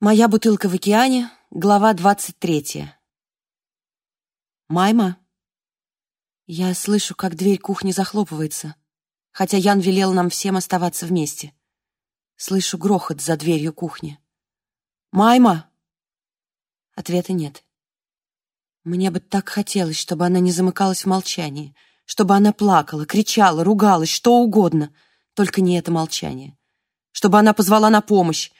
Моя бутылка в океане, глава 23. Майма. Я слышу, как дверь кухни захлопывается, хотя Ян велел нам всем оставаться вместе. Слышу грохот за дверью кухни. «Майма!» Ответа нет. Мне бы так хотелось, чтобы она не замыкалась в молчании, чтобы она плакала, кричала, ругалась, что угодно, только не это молчание. Чтобы она позвала на помощь,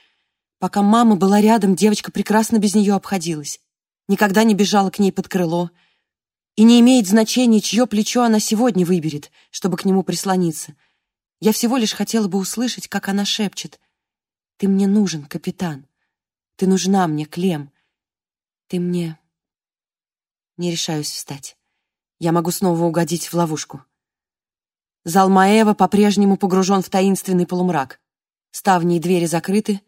Пока мама была рядом, девочка прекрасно без нее обходилась. Никогда не бежала к ней под крыло. И не имеет значения, чье плечо она сегодня выберет, чтобы к нему прислониться. Я всего лишь хотела бы услышать, как она шепчет. «Ты мне нужен, капитан. Ты нужна мне, Клем. Ты мне...» Не решаюсь встать. Я могу снова угодить в ловушку. Зал Маева по-прежнему погружен в таинственный полумрак. Ставни и двери закрыты,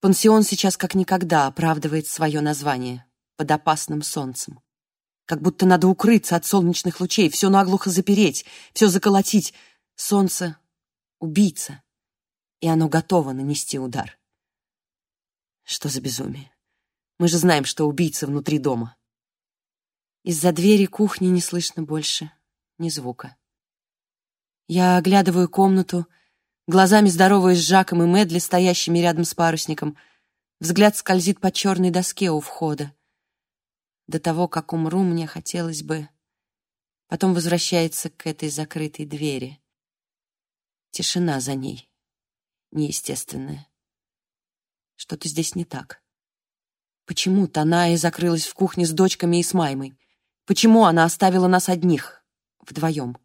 Пансион сейчас как никогда оправдывает свое название под опасным солнцем. Как будто надо укрыться от солнечных лучей, все наглухо запереть, все заколотить. Солнце — убийца, и оно готово нанести удар. Что за безумие? Мы же знаем, что убийца внутри дома. Из-за двери кухни не слышно больше ни звука. Я оглядываю комнату, Глазами здороваясь с Жаком и Медли, стоящими рядом с парусником, взгляд скользит по черной доске у входа. До того, как умру, мне хотелось бы... Потом возвращается к этой закрытой двери. Тишина за ней. Неестественная. Что-то здесь не так. Почему Таная закрылась в кухне с дочками и с Маймой? Почему она оставила нас одних, вдвоем?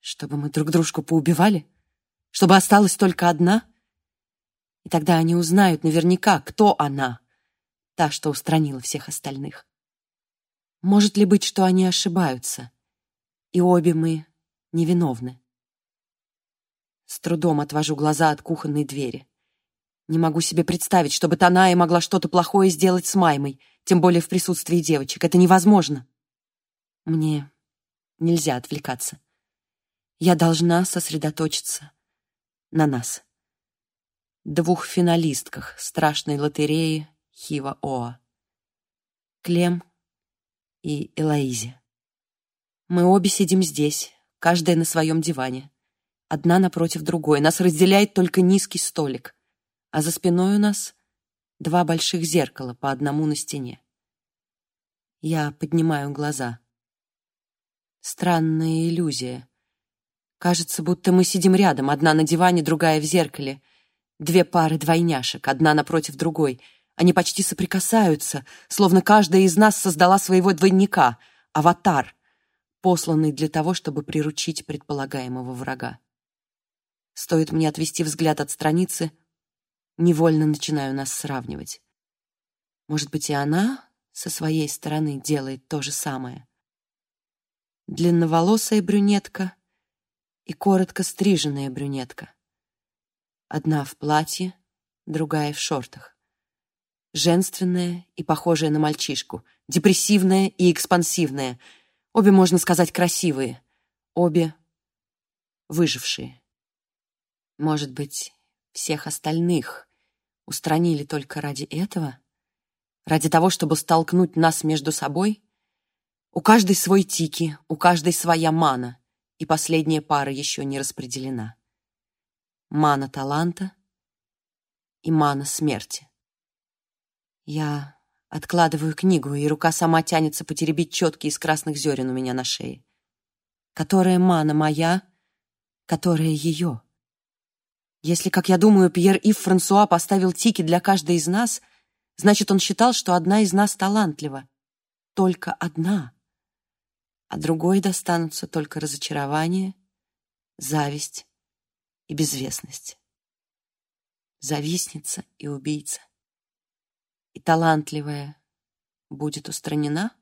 Чтобы мы друг дружку поубивали? Чтобы осталась только одна? И тогда они узнают наверняка, кто она, та, что устранила всех остальных. Может ли быть, что они ошибаются, и обе мы невиновны? С трудом отвожу глаза от кухонной двери. Не могу себе представить, чтобы Таная могла что-то плохое сделать с Маймой, тем более в присутствии девочек. Это невозможно. Мне нельзя отвлекаться. Я должна сосредоточиться на нас. Двух финалистках страшной лотереи Хива-Оа. Клем и Элоизе. Мы обе сидим здесь, каждая на своем диване. Одна напротив другой. Нас разделяет только низкий столик. А за спиной у нас два больших зеркала, по одному на стене. Я поднимаю глаза. Странная иллюзия. Кажется, будто мы сидим рядом, одна на диване, другая в зеркале. Две пары двойняшек, одна напротив другой. Они почти соприкасаются, словно каждая из нас создала своего двойника, аватар, посланный для того, чтобы приручить предполагаемого врага. Стоит мне отвести взгляд от страницы, невольно начинаю нас сравнивать. Может быть, и она со своей стороны делает то же самое. Длинноволосая брюнетка — и коротко стриженная брюнетка. Одна в платье, другая в шортах. Женственная и похожая на мальчишку, депрессивная и экспансивная. Обе, можно сказать, красивые. Обе выжившие. Может быть, всех остальных устранили только ради этого? Ради того, чтобы столкнуть нас между собой? У каждой свой тики, у каждой своя мана — и последняя пара еще не распределена. Мана таланта и мана смерти. Я откладываю книгу, и рука сама тянется потеребить четки из красных зерен у меня на шее. Которая мана моя, которая ее. Если, как я думаю, Пьер-Ив Франсуа поставил тики для каждой из нас, значит, он считал, что одна из нас талантлива. Только одна — а другой достанутся только разочарование, зависть и безвестность. Завистница и убийца. И талантливая будет устранена?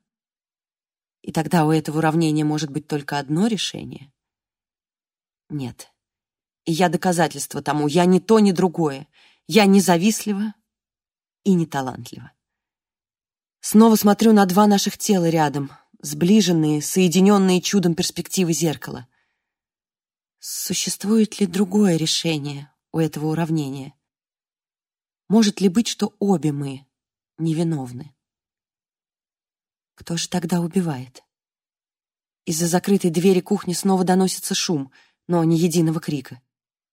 И тогда у этого уравнения может быть только одно решение? Нет. И я доказательство тому. Я ни то, ни другое. Я не завистлива и не талантлива. Снова смотрю на два наших тела рядом — сближенные, соединенные чудом перспективы зеркала. Существует ли другое решение у этого уравнения? Может ли быть, что обе мы невиновны? Кто же тогда убивает? Из-за закрытой двери кухни снова доносится шум, но ни единого крика.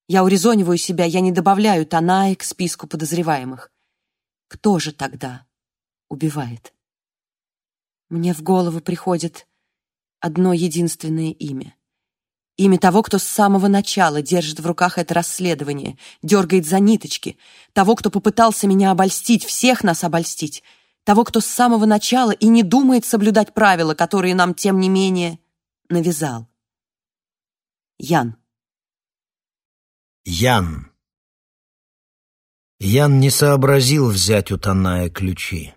Я урезониваю себя, я не добавляю Танаи к списку подозреваемых. Кто же тогда убивает? Мне в голову приходит одно единственное имя. Имя того, кто с самого начала держит в руках это расследование, дергает за ниточки, того, кто попытался меня обольстить, всех нас обольстить, того, кто с самого начала и не думает соблюдать правила, которые нам, тем не менее, навязал. Ян. Ян. Ян не сообразил взять у Таная ключи.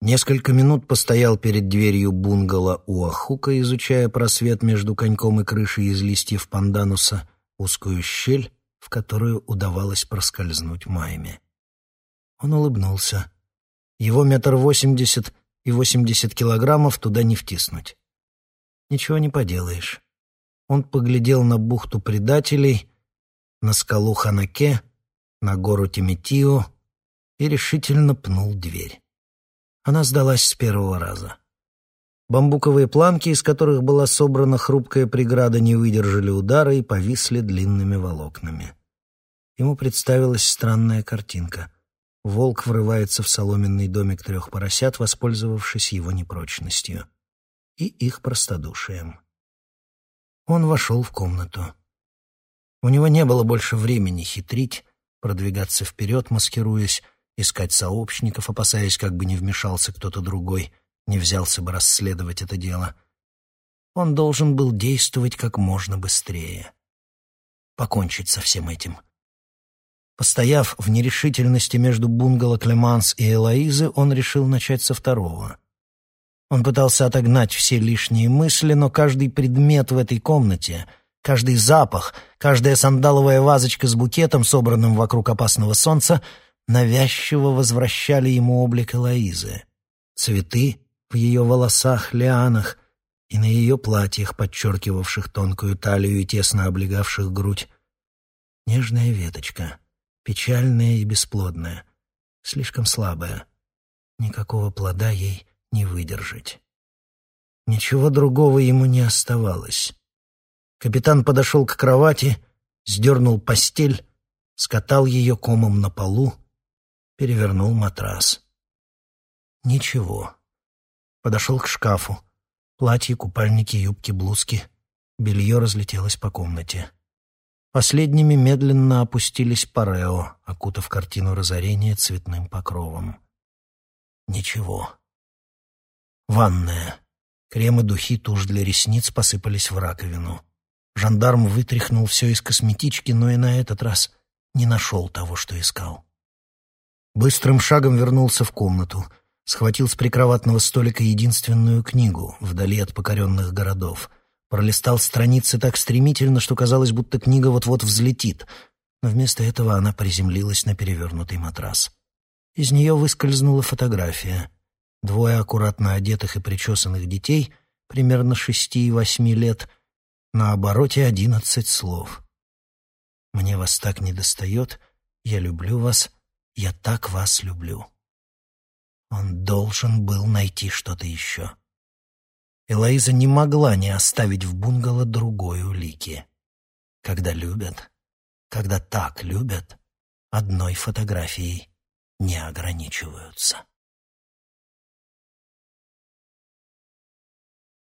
Несколько минут постоял перед дверью бунгало у Ахука, изучая просвет между коньком и крышей из листьев пандануса, узкую щель, в которую удавалось проскользнуть Майме. Он улыбнулся. Его метр восемьдесят и восемьдесят килограммов туда не втиснуть. Ничего не поделаешь. Он поглядел на бухту предателей — на скалу Ханаке, на гору Тиметио и решительно пнул дверь. Она сдалась с первого раза. Бамбуковые планки, из которых была собрана хрупкая преграда, не выдержали удара и повисли длинными волокнами. Ему представилась странная картинка. Волк врывается в соломенный домик трех поросят, воспользовавшись его непрочностью и их простодушием. Он вошел в комнату. У него не было больше времени хитрить, продвигаться вперед, маскируясь, искать сообщников, опасаясь, как бы не вмешался кто-то другой, не взялся бы расследовать это дело. Он должен был действовать как можно быстрее. Покончить со всем этим. Постояв в нерешительности между бунгало Клеманс и Элоизы, он решил начать со второго. Он пытался отогнать все лишние мысли, но каждый предмет в этой комнате — Каждый запах, каждая сандаловая вазочка с букетом, собранным вокруг опасного солнца, навязчиво возвращали ему облик Элоизы. Цветы в ее волосах, лианах и на ее платьях, подчеркивавших тонкую талию и тесно облегавших грудь. Нежная веточка, печальная и бесплодная, слишком слабая. Никакого плода ей не выдержать. Ничего другого ему не оставалось. Капитан подошел к кровати, сдернул постель, скатал ее комом на полу, перевернул матрас. Ничего. Подошел к шкафу. Платье, купальники, юбки, блузки. Белье разлетелось по комнате. Последними медленно опустились парео, окутав картину разорения цветным покровом. Ничего. Ванная. Крем и духи, тушь для ресниц посыпались в раковину. Жандарм вытряхнул все из косметички, но и на этот раз не нашел того, что искал. Быстрым шагом вернулся в комнату, схватил с прикроватного столика единственную книгу вдали от покоренных городов, пролистал страницы так стремительно, что казалось, будто книга вот-вот взлетит, но вместо этого она приземлилась на перевернутый матрас. Из нее выскользнула фотография. Двое аккуратно одетых и причесанных детей, примерно шести и восьми лет — на обороте одиннадцать слов. «Мне вас так недостает, я люблю вас, я так вас люблю». Он должен был найти что-то еще. Элоиза не могла не оставить в бунгало другой улики. Когда любят, когда так любят, одной фотографией не ограничиваются.